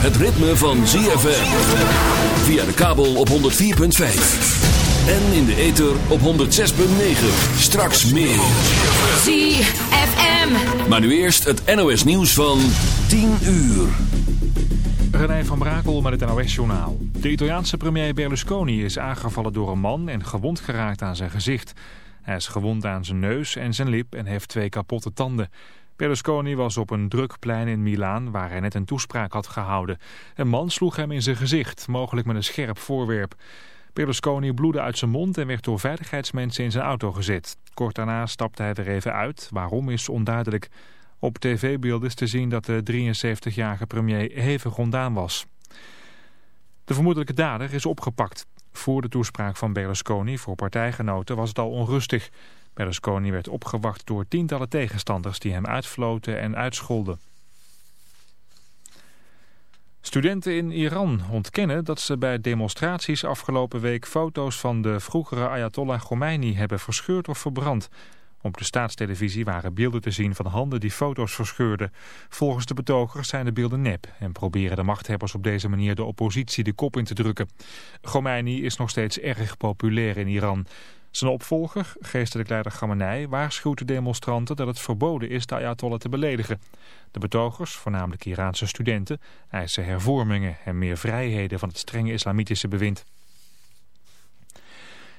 het ritme van ZFM. Via de kabel op 104.5. En in de ether op 106.9. Straks meer. ZFM. Maar nu eerst het NOS nieuws van 10 uur. René van Brakel met het NOS-journaal. De Italiaanse premier Berlusconi is aangevallen door een man en gewond geraakt aan zijn gezicht. Hij is gewond aan zijn neus en zijn lip en heeft twee kapotte tanden. Berlusconi was op een druk plein in Milaan waar hij net een toespraak had gehouden. Een man sloeg hem in zijn gezicht, mogelijk met een scherp voorwerp. Berlusconi bloedde uit zijn mond en werd door veiligheidsmensen in zijn auto gezet. Kort daarna stapte hij er even uit. Waarom is onduidelijk. Op tv-beelden is te zien dat de 73-jarige premier hevig ontdaan was. De vermoedelijke dader is opgepakt. Voor de toespraak van Berlusconi voor partijgenoten was het al onrustig. Berlusconi werd opgewacht door tientallen tegenstanders die hem uitfloten en uitscholden. Studenten in Iran ontkennen dat ze bij demonstraties afgelopen week foto's van de vroegere Ayatollah Khomeini hebben verscheurd of verbrand. Op de staatstelevisie waren beelden te zien van handen die foto's verscheurden. Volgens de betogers zijn de beelden nep en proberen de machthebbers op deze manier de oppositie de kop in te drukken. Khomeini is nog steeds erg populair in Iran. Zijn opvolger, geestelijk leider Khamenei, waarschuwt de demonstranten dat het verboden is de Ayatollah te beledigen. De betogers, voornamelijk Iraanse studenten, eisen hervormingen en meer vrijheden van het strenge islamitische bewind.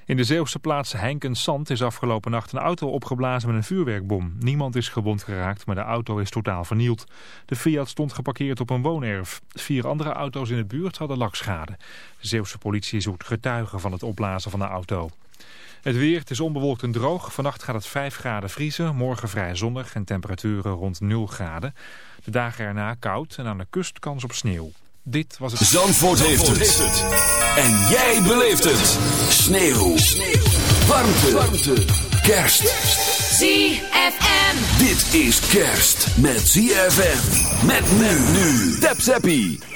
In de Zeeuwse plaats Heinkensand is afgelopen nacht een auto opgeblazen met een vuurwerkbom. Niemand is gewond geraakt, maar de auto is totaal vernield. De Fiat stond geparkeerd op een woonerf. Vier andere auto's in de buurt hadden lakschade. De Zeeuwse politie zoekt getuigen van het opblazen van de auto. Het weer, het is onbewolkt en droog. Vannacht gaat het 5 graden vriezen, morgen vrij zonnig en temperaturen rond 0 graden. De dagen erna koud en aan de kust kans op sneeuw. Dit was het... Zandvoort, heeft, het. En jij beleeft het. Sneeuw. Sneeuw. Warmte. Warmte. Kerst. ZFM. Dit is kerst met ZFM. Met men nu. Tap Zappie.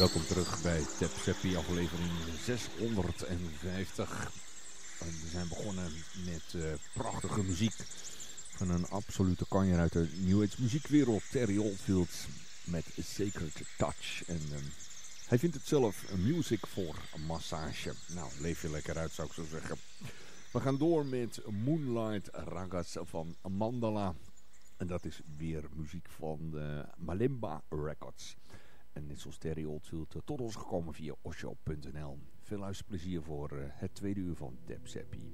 Welkom terug bij Tap Seppi, aflevering 650. we zijn begonnen met uh, prachtige muziek van een absolute kanjer uit de New Age muziekwereld, Terry Oldfield, met Sacred Touch. En um, hij vindt het zelf music voor massage. Nou, leef je lekker uit zou ik zo zeggen. We gaan door met Moonlight Ragas van Mandala. En dat is weer muziek van de Malimba Records. En zoals Terry Oldfield eh, tot ons gekomen via osho.nl. Veel luisterplezier voor eh, het tweede uur van Tap Seppi.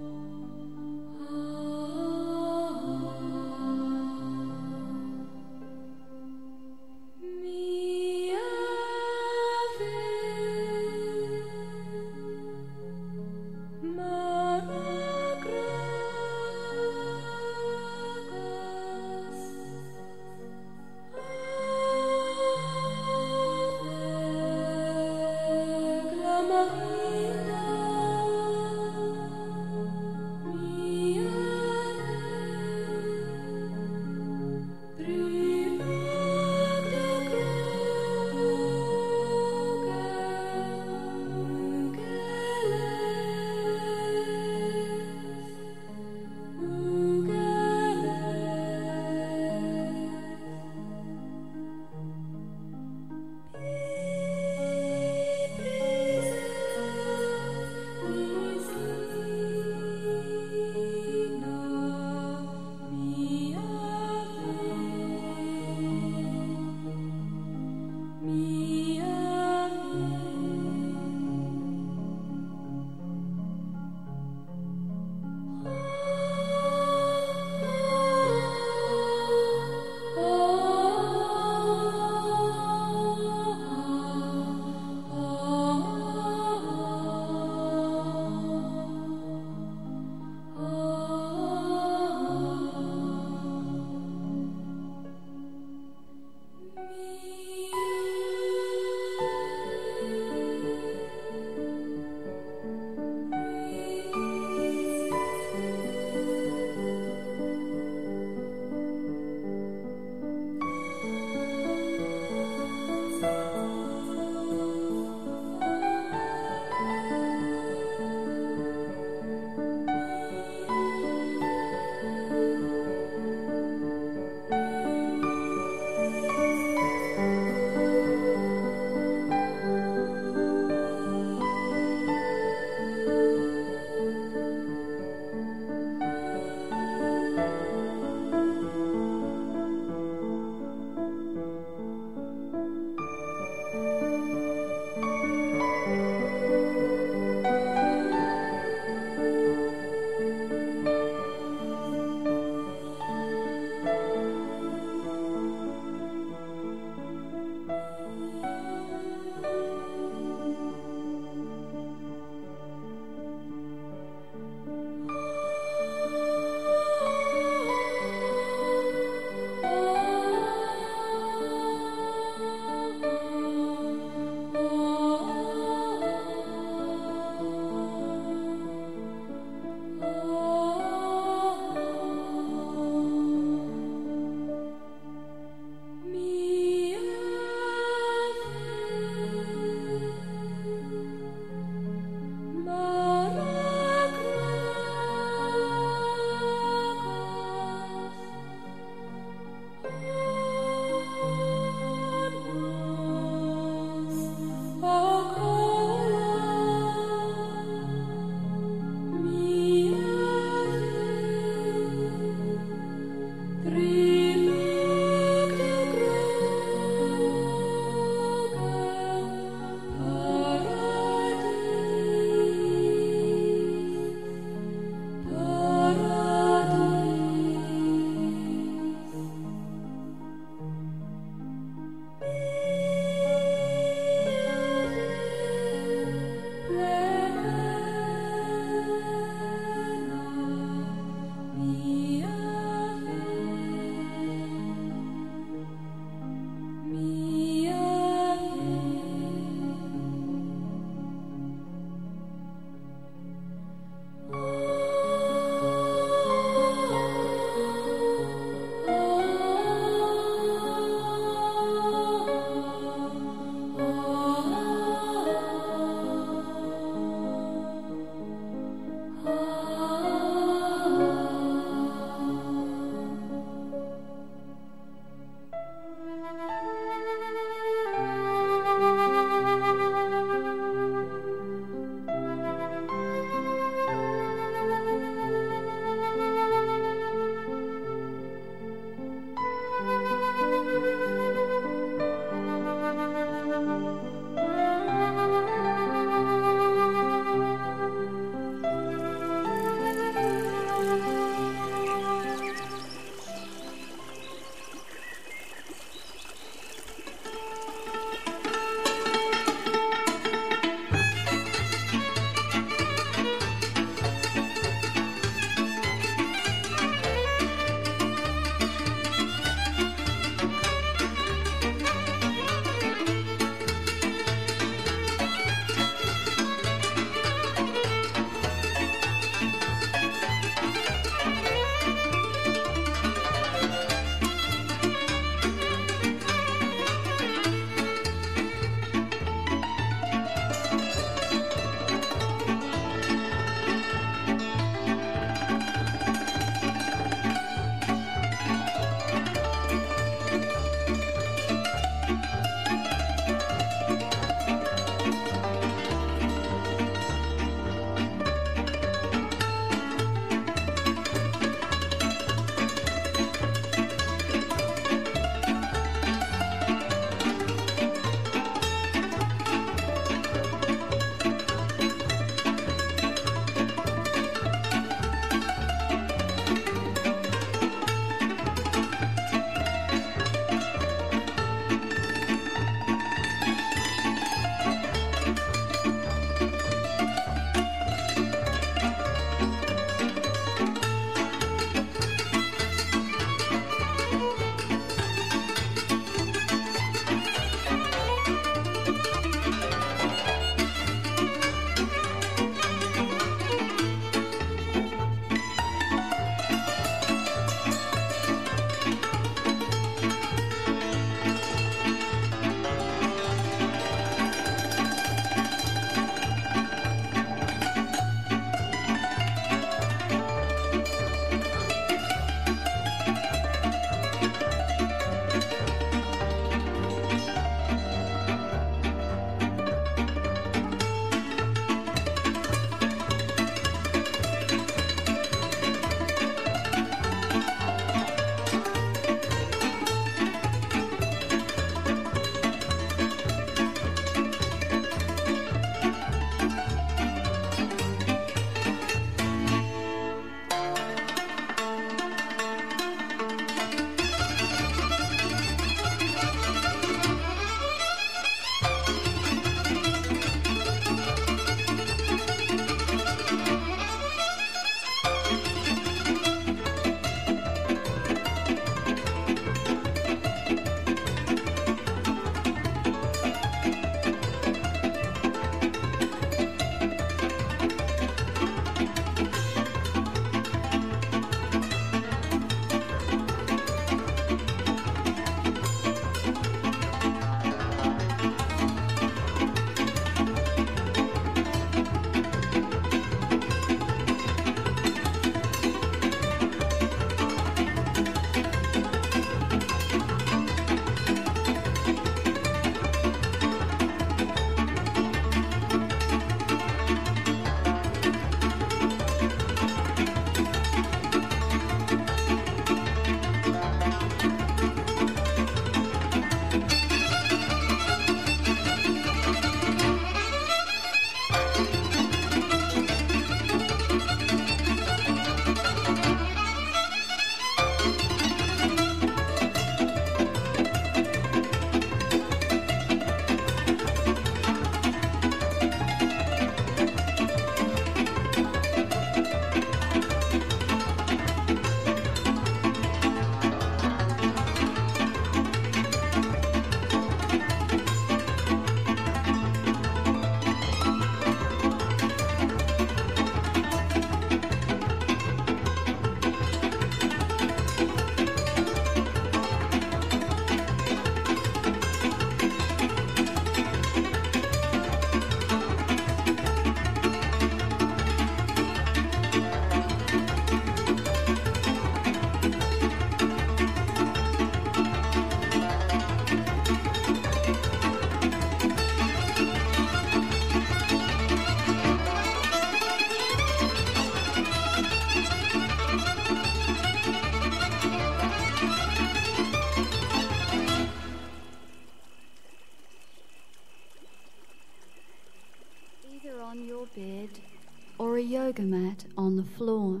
Yoga mat on the floor.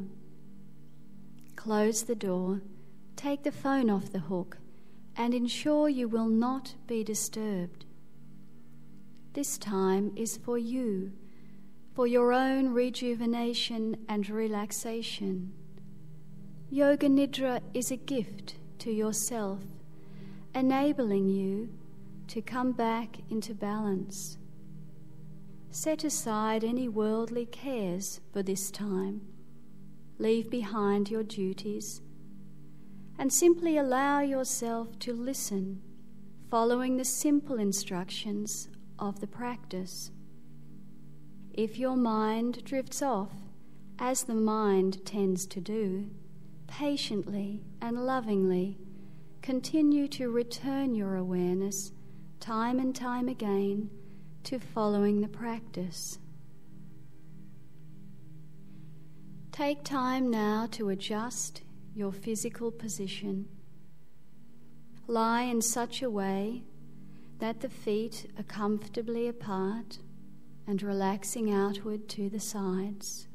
Close the door, take the phone off the hook, and ensure you will not be disturbed. This time is for you, for your own rejuvenation and relaxation. Yoga Nidra is a gift to yourself, enabling you to come back into balance. Set aside any worldly cares for this time. Leave behind your duties and simply allow yourself to listen, following the simple instructions of the practice. If your mind drifts off, as the mind tends to do, patiently and lovingly continue to return your awareness time and time again to following the practice. Take time now to adjust your physical position. Lie in such a way that the feet are comfortably apart and relaxing outward to the sides.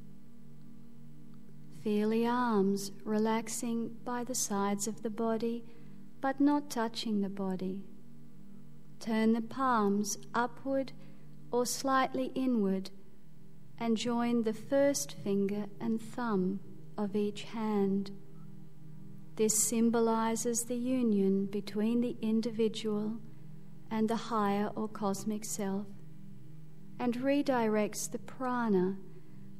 Feel the arms relaxing by the sides of the body but not touching the body. Turn the palms upward or slightly inward and join the first finger and thumb of each hand. This symbolizes the union between the individual and the higher or cosmic self and redirects the prana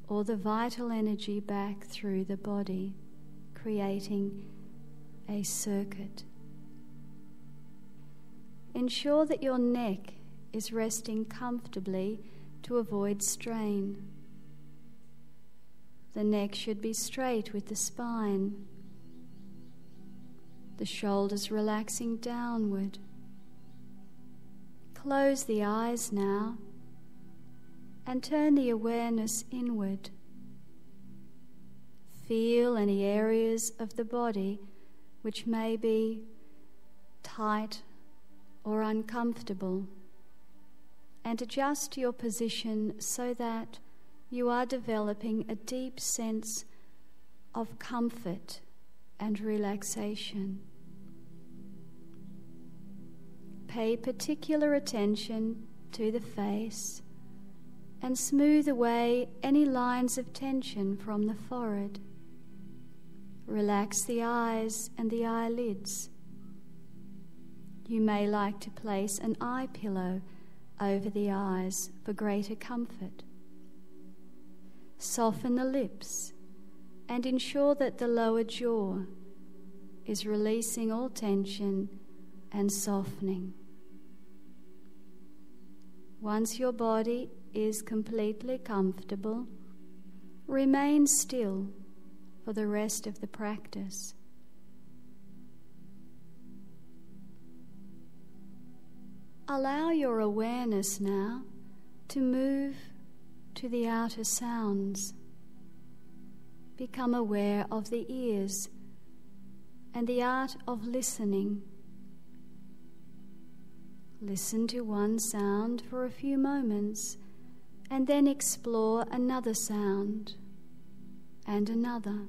or the vital energy back through the body, creating a circuit. Ensure that your neck is resting comfortably to avoid strain. The neck should be straight with the spine, the shoulders relaxing downward. Close the eyes now and turn the awareness inward. Feel any areas of the body which may be tight or uncomfortable, and adjust your position so that you are developing a deep sense of comfort and relaxation. Pay particular attention to the face and smooth away any lines of tension from the forehead. Relax the eyes and the eyelids you may like to place an eye pillow over the eyes for greater comfort. Soften the lips and ensure that the lower jaw is releasing all tension and softening. Once your body is completely comfortable, remain still for the rest of the practice. Allow your awareness now to move to the outer sounds. Become aware of the ears and the art of listening. Listen to one sound for a few moments and then explore another sound and another.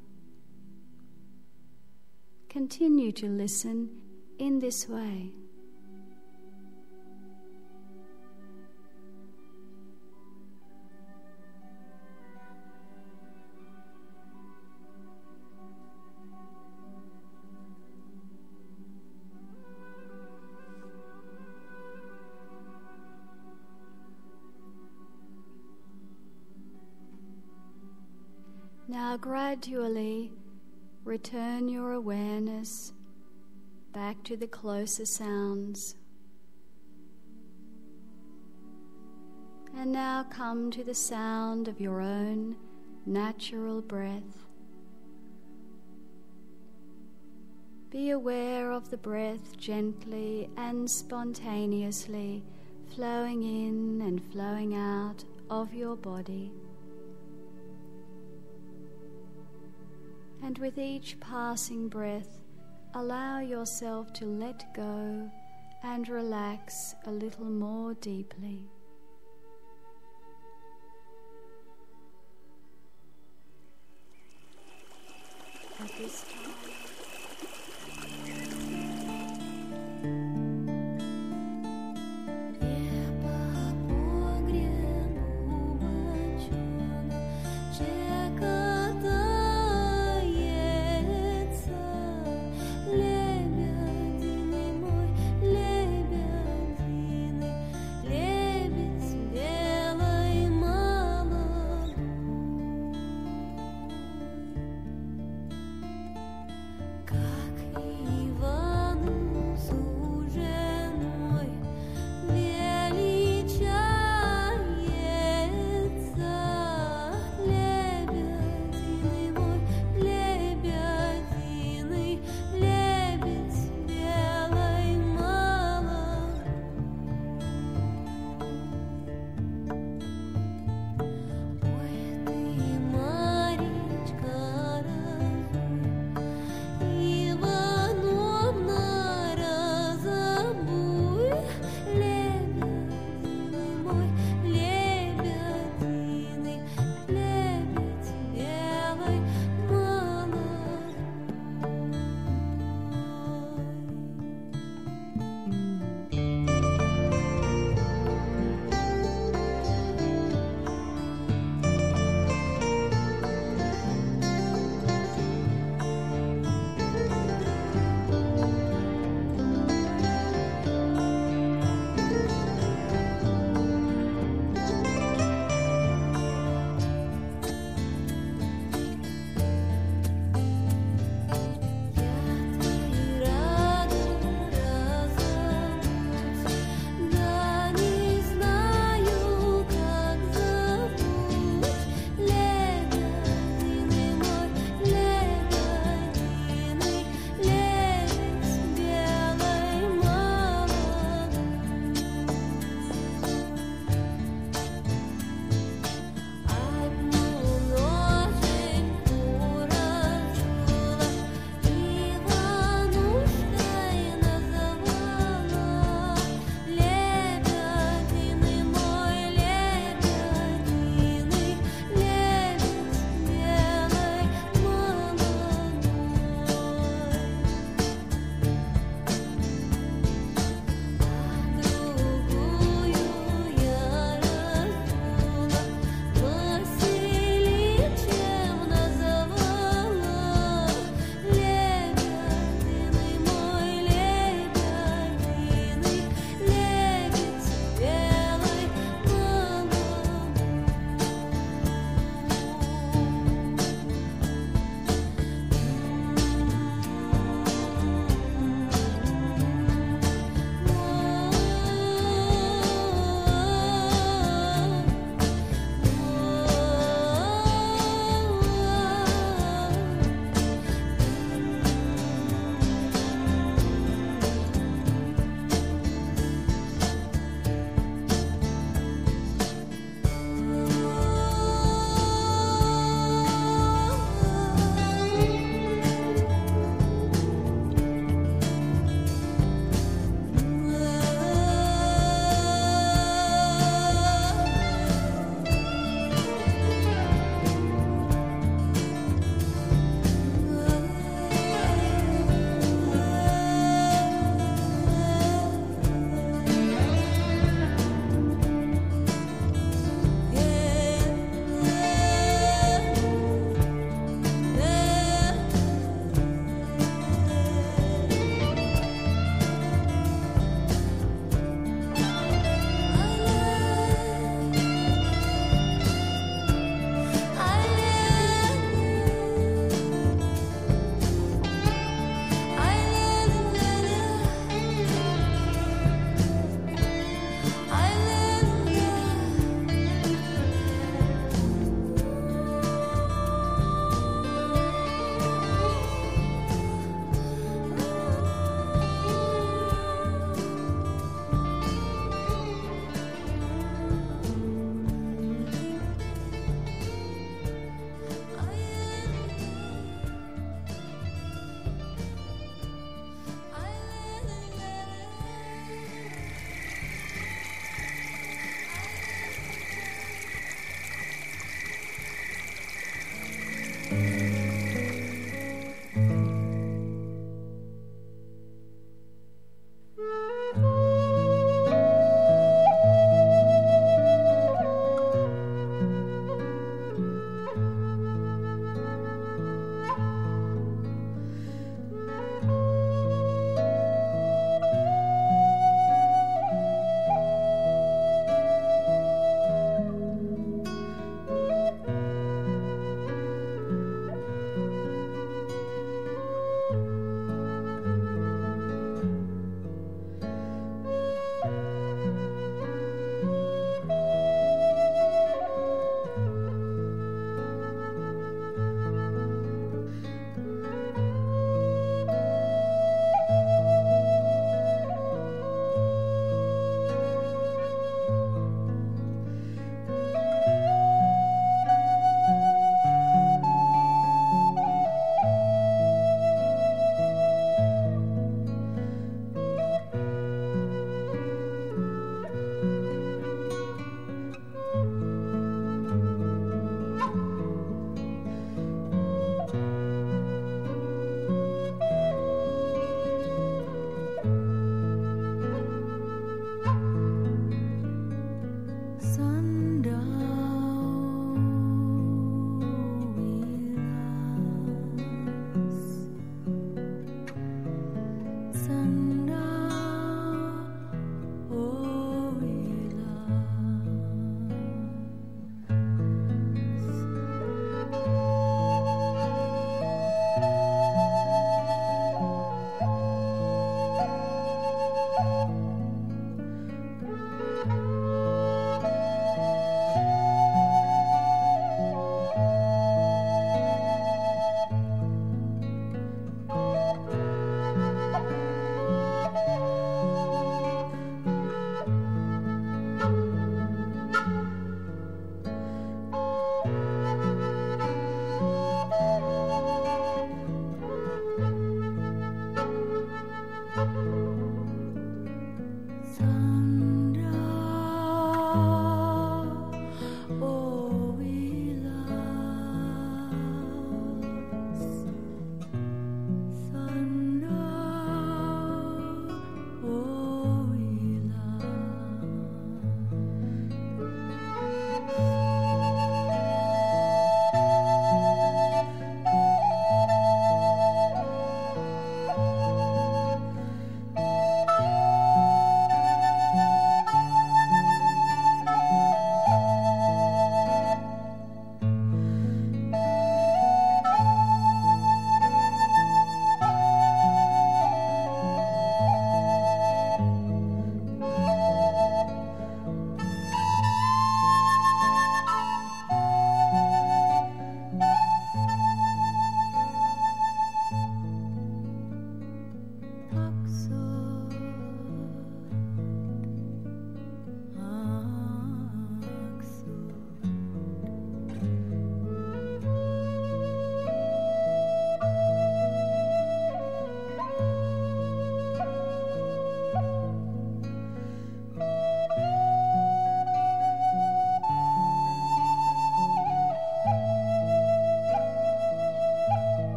Continue to listen in this way. Gradually return your awareness back to the closer sounds. And now come to the sound of your own natural breath. Be aware of the breath gently and spontaneously flowing in and flowing out of your body. and with each passing breath, allow yourself to let go and relax a little more deeply. At this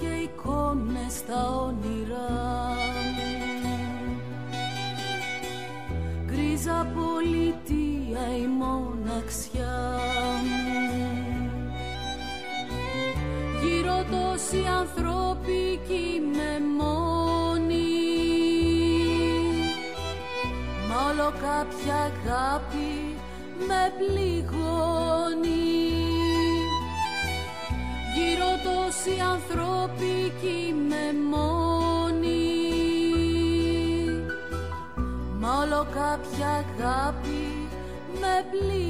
και εικόνες στα όνειρά μου. Γκρίζα πολιτεία η μοναξιά μου. Γύρω τόσοι ανθρώποι κι είμαι μόνη. Μα όλο κάποια αγάπη με πληγώνει τόσοι ανθρώποι κι είμαι μόνη. Μα όλο κάποια αγάπη με πληγώνει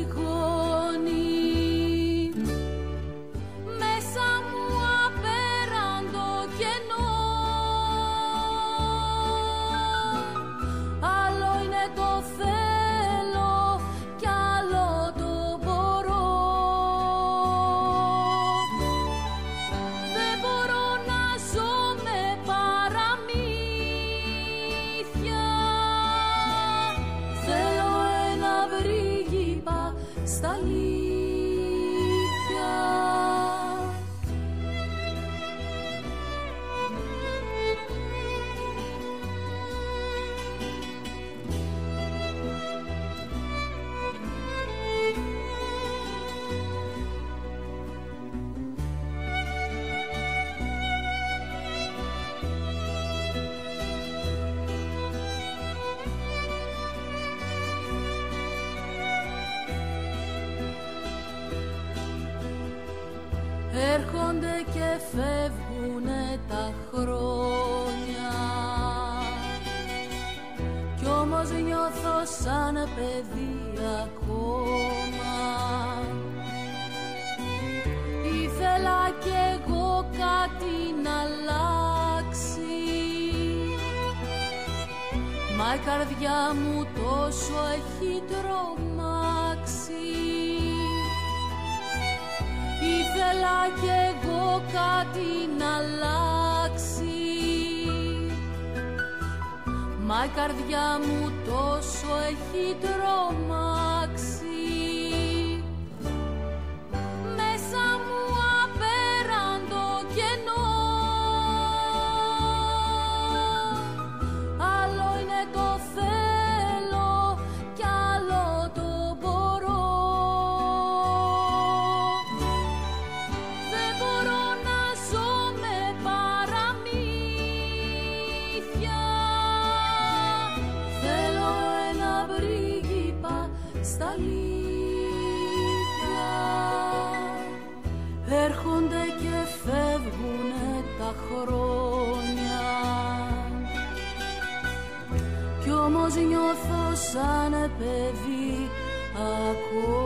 Έρχονται και φεύγουνε τα χρόνια. Κι όμως νιώθω σαν παιδί ακόμα. Ήθελα κι εγώ κάτι να αλλάξει. Μα η καρδιά μου τόσο έχει τρομάξει Ήθελα κι εγώ κάτι να αλλάξει. Μα η καρδιά μου τόσο έχει τρομάξει νιώθω σαν παιδί ακόμα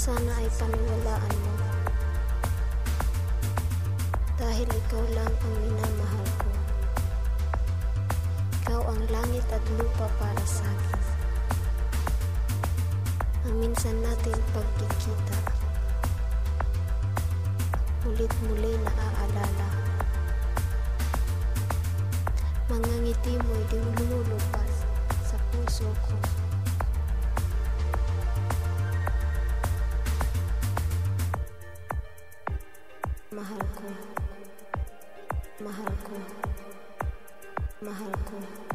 Sana ay paniwalaan mo. Dahil ikaw lang ang minamahal ko. Ikaw ang langit at lupa para sa akin. Ang minsan natin pagkikita. Ulit muli naaalala. Mga ngiti mo'y di lumulupas Mahal ko.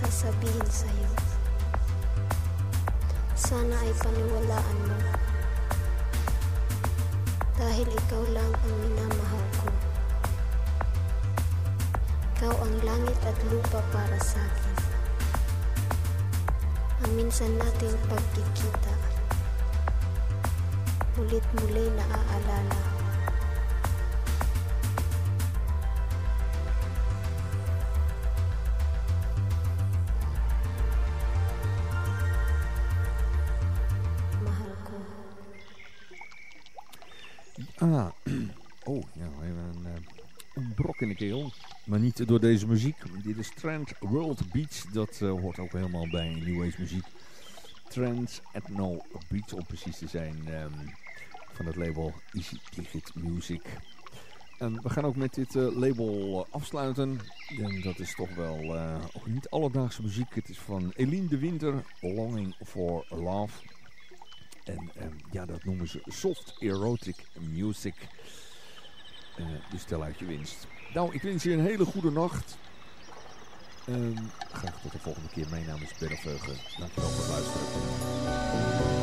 Sasabihin sa'yo. Sana ay paniwalaan mo. Dahil ikaw lang ang minamahal ko. Ikaw ang langit at lupa para sa akin. Ang minsan nating pagkikita. Ulit muli naaalala. Mahal Maar niet door deze muziek. Dit is Trend World Beats. Dat eh, hoort ook helemaal bij New Age muziek. Trend Ethno Beats, om precies te zijn. ehm, van het label Easy Digit Music. En we gaan ook met dit eh, label eh, afsluiten. En dat is toch wel ook niet alledaagse muziek. Het is van Eline de Winter, Longing for Love. En ehm, ja, dat noemen ze soft erotic music. Eh, dus stel uit je winst. Nou, ik wens je een hele goede nacht. Ehm, graag tot de volgende keer. Mijn naam is Ben Veugen. Dankjewel voor het luisteren.